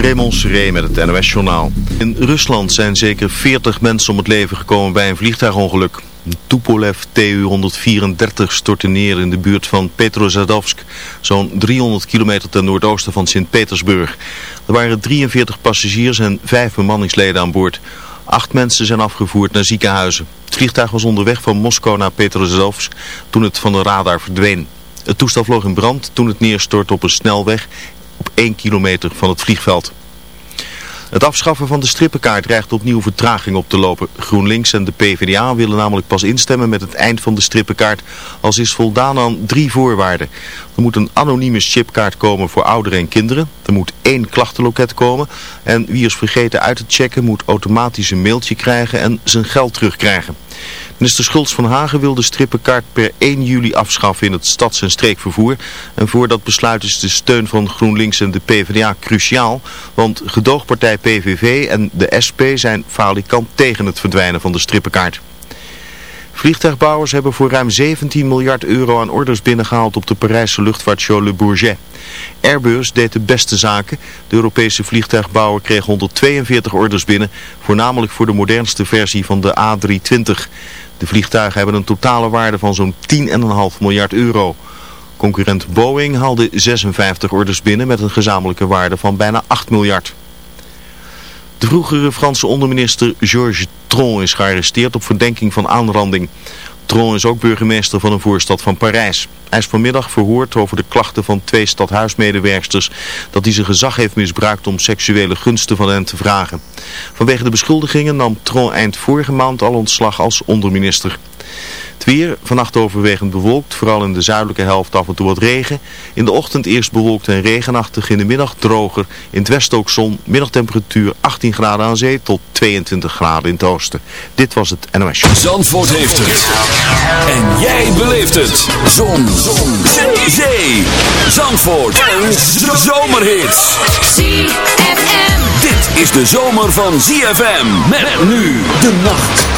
Raymond Seré met het NOS-journaal. In Rusland zijn zeker 40 mensen om het leven gekomen bij een vliegtuigongeluk. Tupolev Tu-134 stortte neer in de buurt van Petrozadovsk, zo'n 300 kilometer ten noordoosten van Sint-Petersburg. Er waren 43 passagiers en 5 bemanningsleden aan boord. Acht mensen zijn afgevoerd naar ziekenhuizen. Het vliegtuig was onderweg van Moskou naar Petrozadovsk toen het van de radar verdween. Het toestel vloog in brand toen het neerstortte op een snelweg op 1 kilometer van het vliegveld. Het afschaffen van de strippenkaart dreigt opnieuw vertraging op te lopen. GroenLinks en de PvdA willen namelijk pas instemmen met het eind van de strippenkaart als is voldaan aan drie voorwaarden. Er moet een anonieme chipkaart komen voor ouderen en kinderen. Er moet één klachtenloket komen. En wie is vergeten uit te checken moet automatisch een mailtje krijgen en zijn geld terugkrijgen. Minister Schultz van Hagen wil de strippenkaart per 1 juli afschaffen in het stads- en streekvervoer. En voor dat besluit is de steun van GroenLinks en de PvdA cruciaal. Want gedoogpartij PVV en de SP zijn falikant tegen het verdwijnen van de strippenkaart. Vliegtuigbouwers hebben voor ruim 17 miljard euro aan orders binnengehaald op de Parijse luchtvaartshow Le Bourget. Airbus deed de beste zaken. De Europese vliegtuigbouwer kreeg 142 orders binnen, voornamelijk voor de modernste versie van de A320. De vliegtuigen hebben een totale waarde van zo'n 10,5 miljard euro. Concurrent Boeing haalde 56 orders binnen met een gezamenlijke waarde van bijna 8 miljard. De vroegere Franse onderminister Georges Tron is gearresteerd op verdenking van aanranding. Tron is ook burgemeester van een voorstad van Parijs. Hij is vanmiddag verhoord over de klachten van twee stadhuismedewerksters dat hij zijn gezag heeft misbruikt om seksuele gunsten van hen te vragen. Vanwege de beschuldigingen nam Tron eind vorige maand al ontslag als onderminister. Het weer, vannacht overwegend bewolkt, vooral in de zuidelijke helft af en toe wat regen. In de ochtend eerst bewolkt en regenachtig, in de middag droger. In het westen ook zon, middagtemperatuur 18 graden aan zee tot 22 graden in het oosten. Dit was het NOS Zandvoort heeft het. En jij beleeft het. Zon. zon. Zee. Zee. Zandvoort. Een zomerhit. ZFM. Dit is de zomer van ZFM. Met nu de nacht.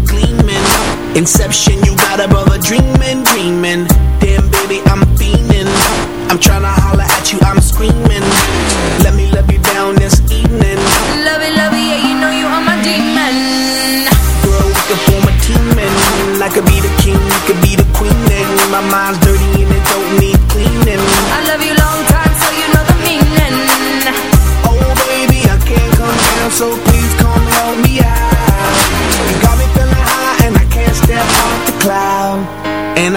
Inception, you got a brother dreaming, dreaming. Damn, baby, I'm fiending. I'm trying to holler at you, I'm screaming. Let me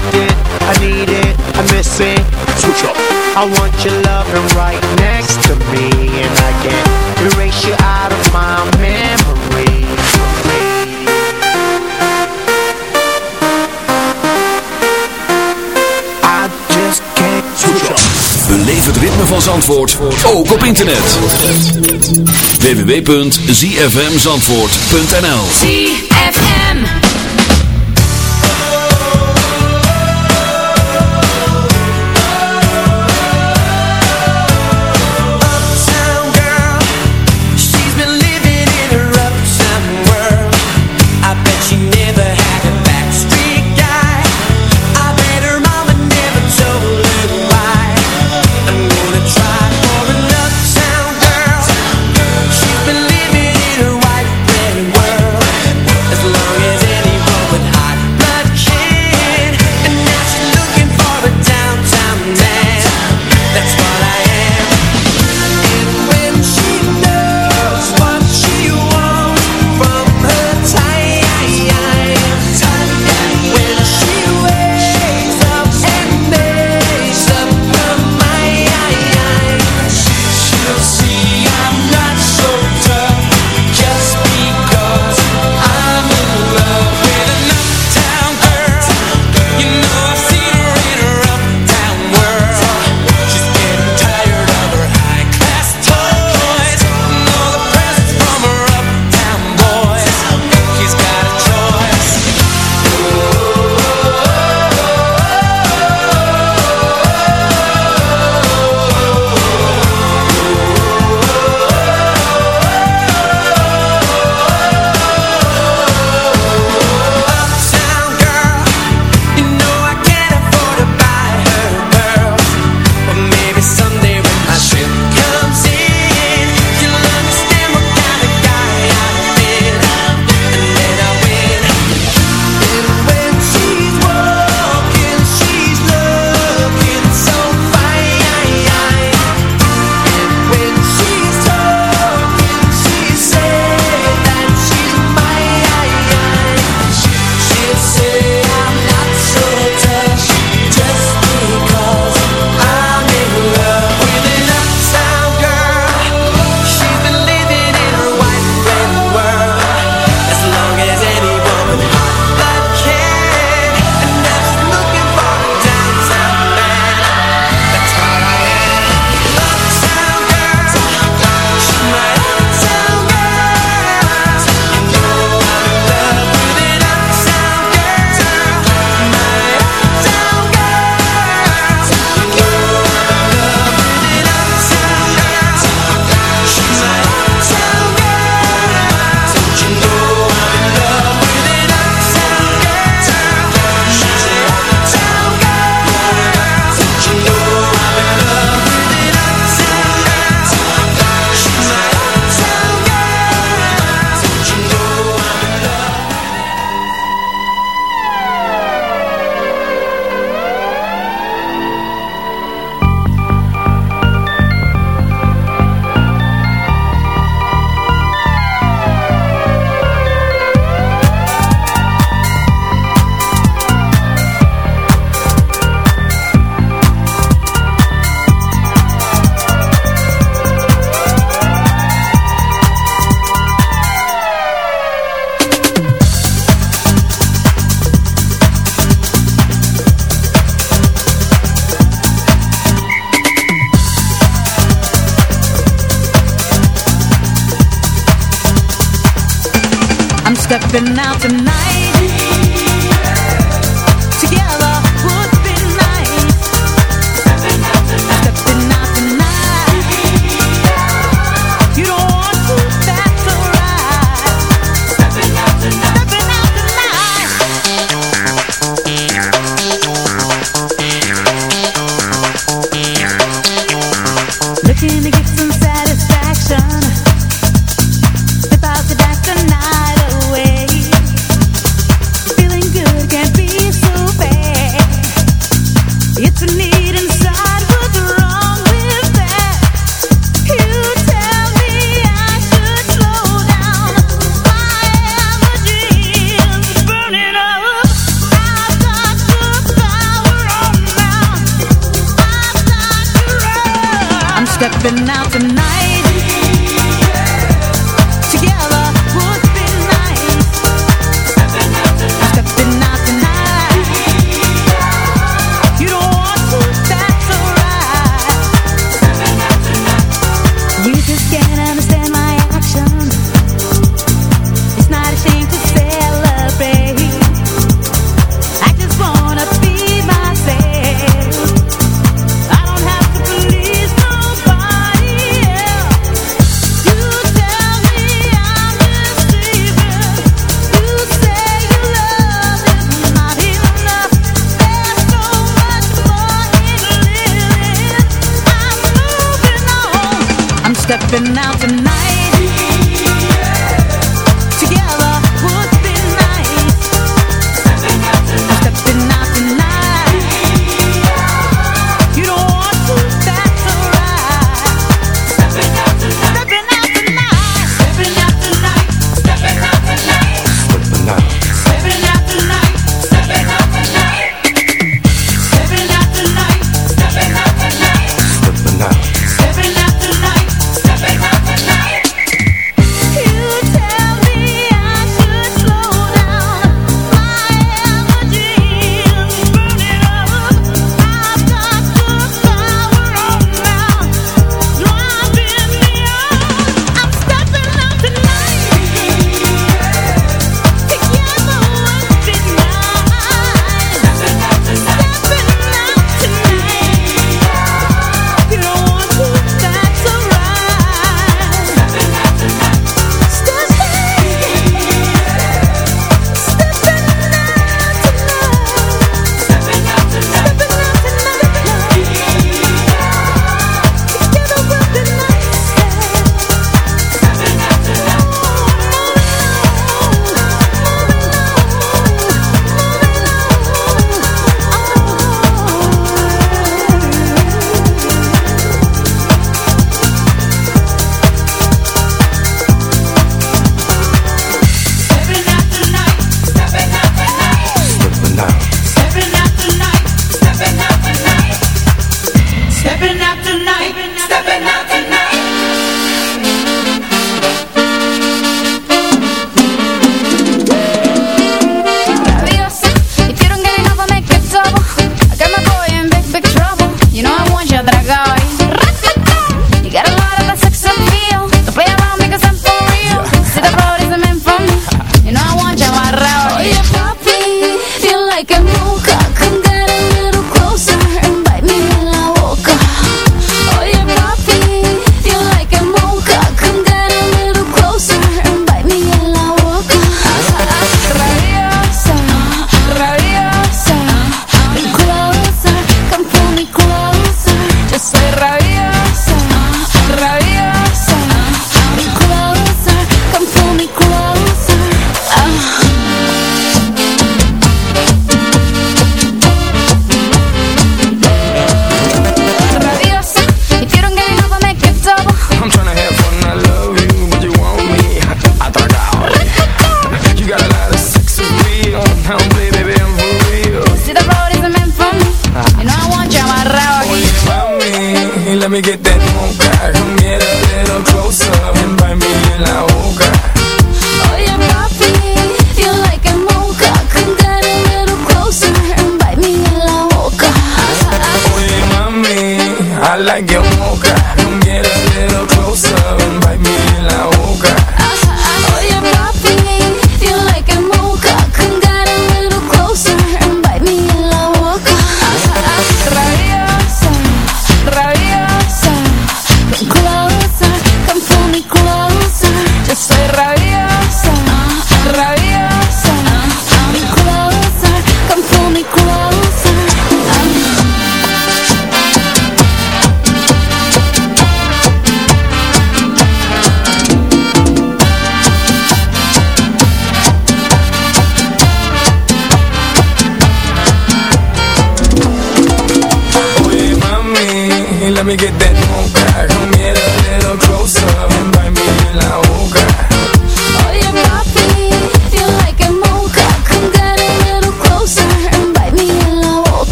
Afflicted, I need it, I miss it Switch up. I want your loving right next to me And I can't erase you out of my memory I just can't Switch up. Beleef het ritme van Zandvoort, ook op internet. www.zfmzandvoort.nl ZFM.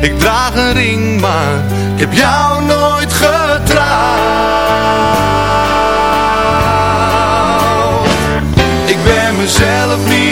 Ik draag een ring maar ik heb jou nooit getrouwd. Ik ben mezelf niet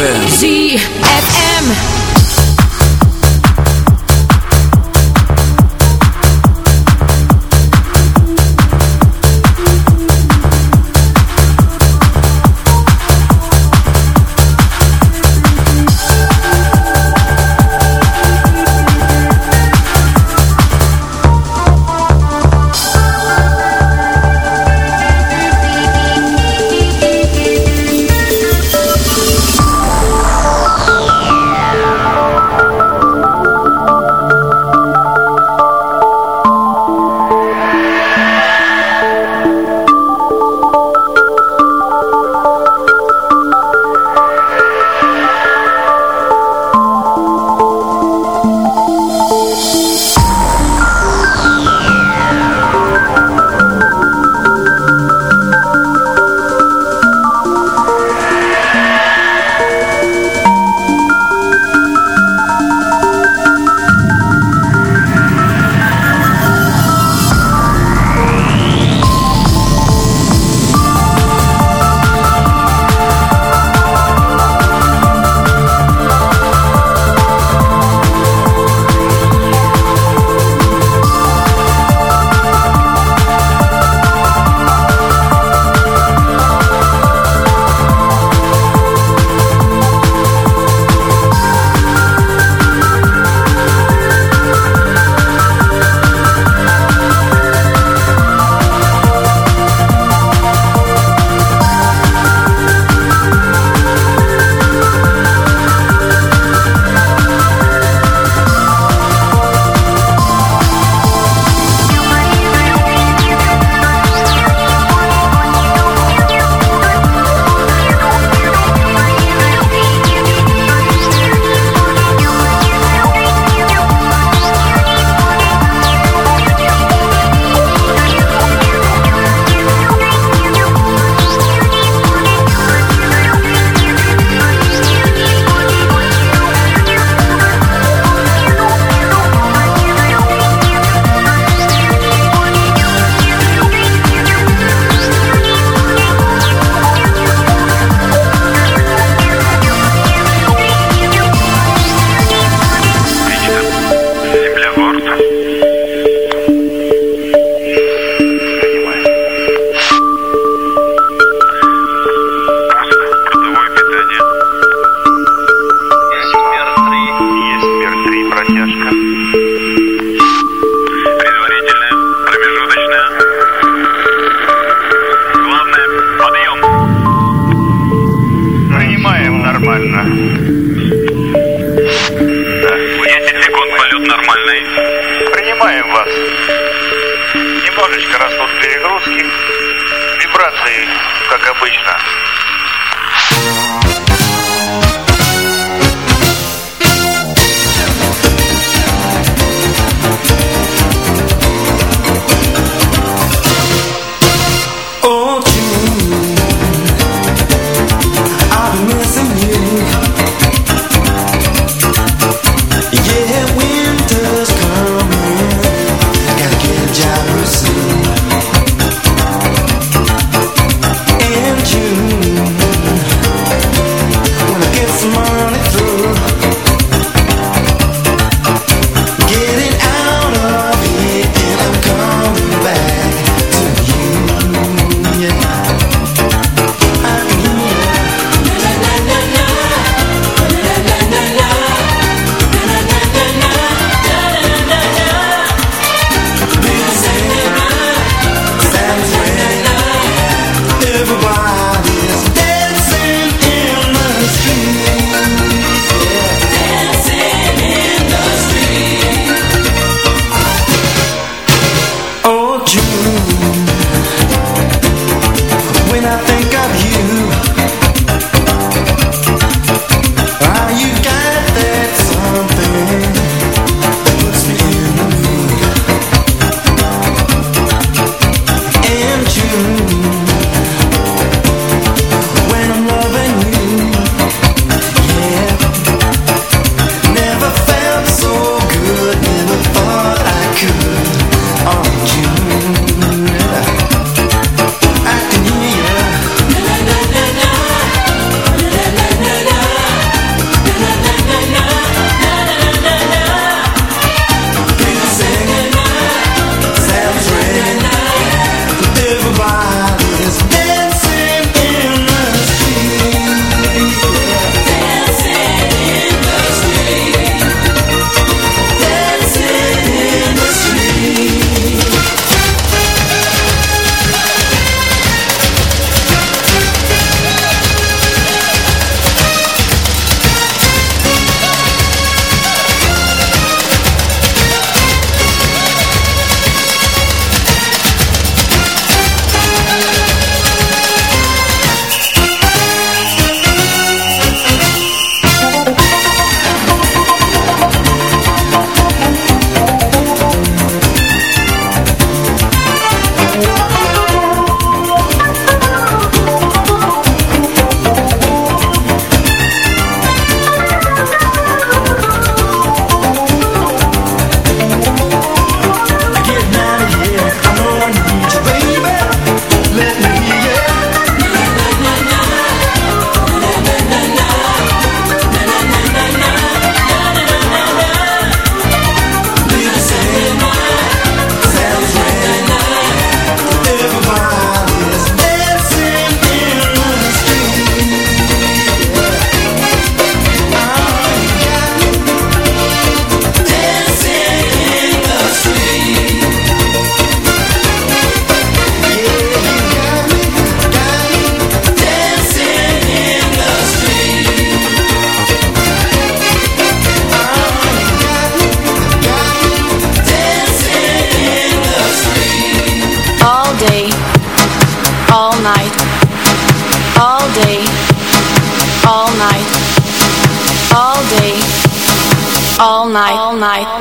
ZFM.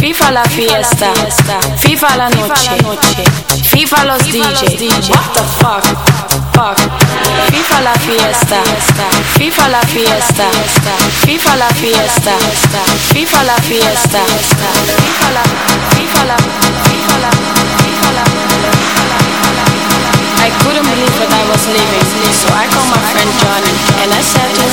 FIFA la fiesta, FIFA la noche, FIFA los DJ. What the fuck? FIFA la fiesta, FIFA la fiesta, FIFA la fiesta, FIFA la fiesta, FIFA la, FIFA FIFA FIFA. I couldn't believe what I was living, so I called my friend Johnny and I said to him.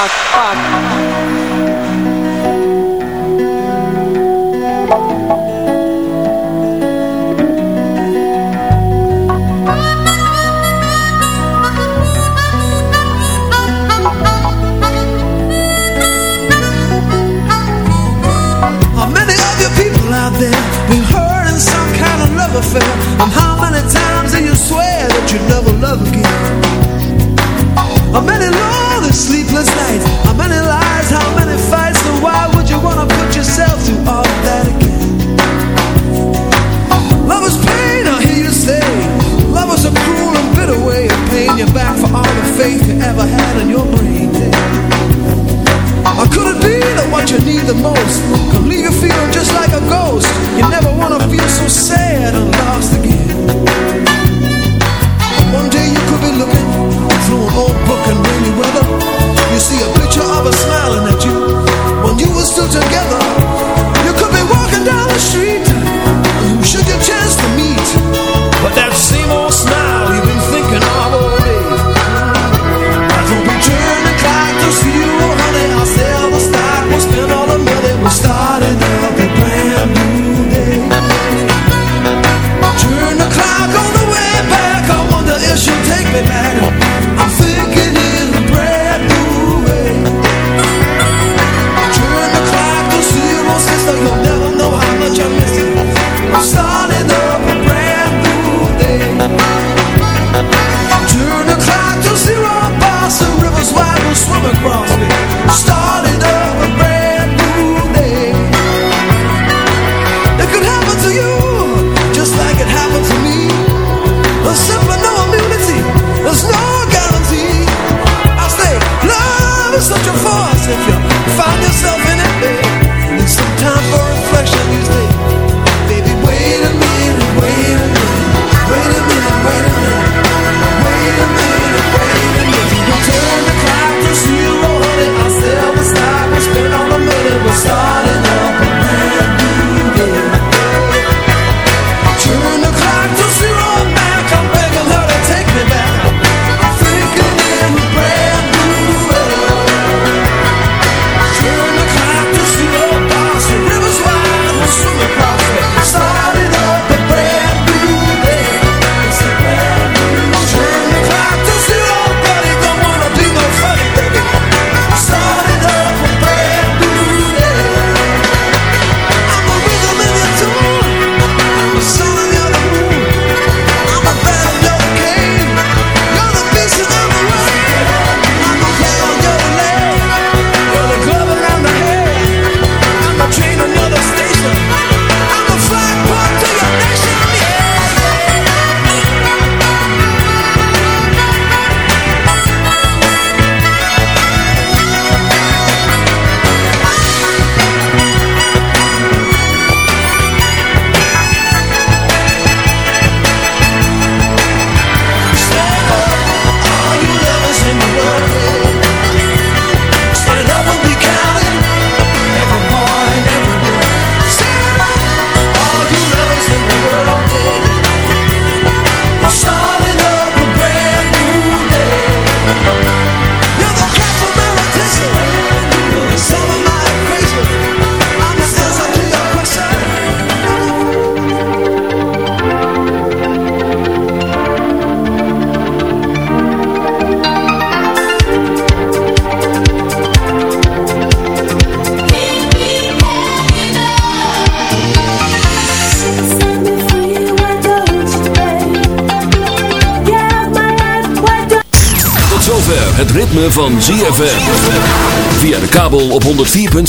What faith you ever had in your brain. Or could it be that what you need the most can leave you feeling just like a ghost? You never want to feel so sad and lost again.